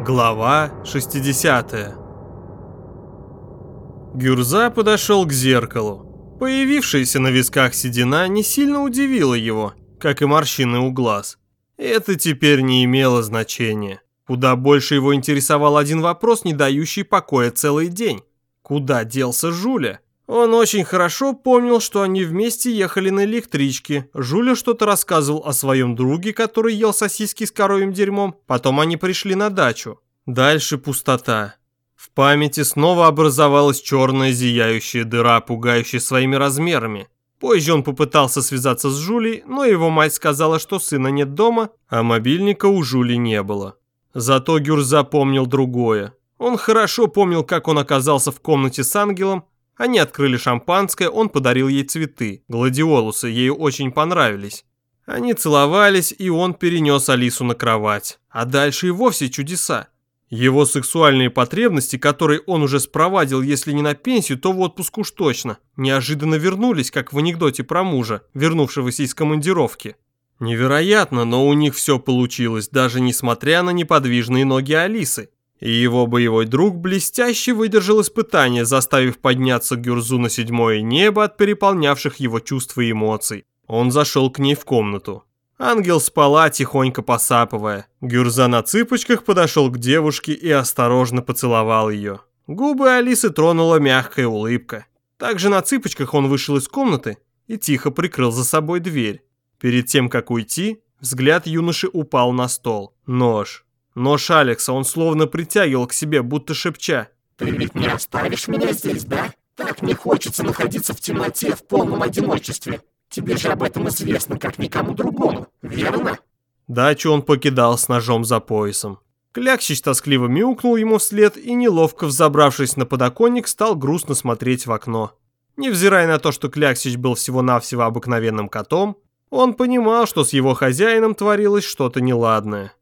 Глава 60 Гюрза подошел к зеркалу. Появившаяся на висках седина не сильно удивила его, как и морщины у глаз. Это теперь не имело значения. Куда больше его интересовал один вопрос, не дающий покоя целый день. Куда делся Жуля? Он очень хорошо помнил, что они вместе ехали на электричке. Жуля что-то рассказывал о своем друге, который ел сосиски с коровьим дерьмом. Потом они пришли на дачу. Дальше пустота. В памяти снова образовалась черная зияющая дыра, пугающая своими размерами. Позже он попытался связаться с Жулей, но его мать сказала, что сына нет дома, а мобильника у Жули не было. Зато Гюрза помнил другое. Он хорошо помнил, как он оказался в комнате с ангелом, они открыли шампанское, он подарил ей цветы. Гладиолусы ей очень понравились. Они целовались, и он перенес Алису на кровать. А дальше и вовсе чудеса. Его сексуальные потребности, которые он уже спровадил, если не на пенсию, то в отпуск уж точно, неожиданно вернулись, как в анекдоте про мужа, вернувшегося из командировки. Невероятно, но у них все получилось, даже несмотря на неподвижные ноги Алисы. И его боевой друг блестяще выдержал испытание, заставив подняться Гюрзу на седьмое небо от переполнявших его чувств и эмоций. Он зашел к ней в комнату. Ангел спала, тихонько посапывая. Гюрза на цыпочках подошел к девушке и осторожно поцеловал ее. Губы Алисы тронула мягкая улыбка. Также на цыпочках он вышел из комнаты и тихо прикрыл за собой дверь. Перед тем, как уйти, взгляд юноши упал на стол. Нож. Нож Алекса он словно притягивал к себе, будто шепча. «Ты ведь не оставишь меня здесь, да? Так не хочется находиться в темноте в полном одиночестве. Тебе же об этом известно, как никому другому, верно?» Дачу он покидал с ножом за поясом. Кляксич тоскливо мяукнул ему вслед и, неловко взобравшись на подоконник, стал грустно смотреть в окно. Невзирая на то, что Кляксич был всего-навсего обыкновенным котом, он понимал, что с его хозяином творилось что-то неладное.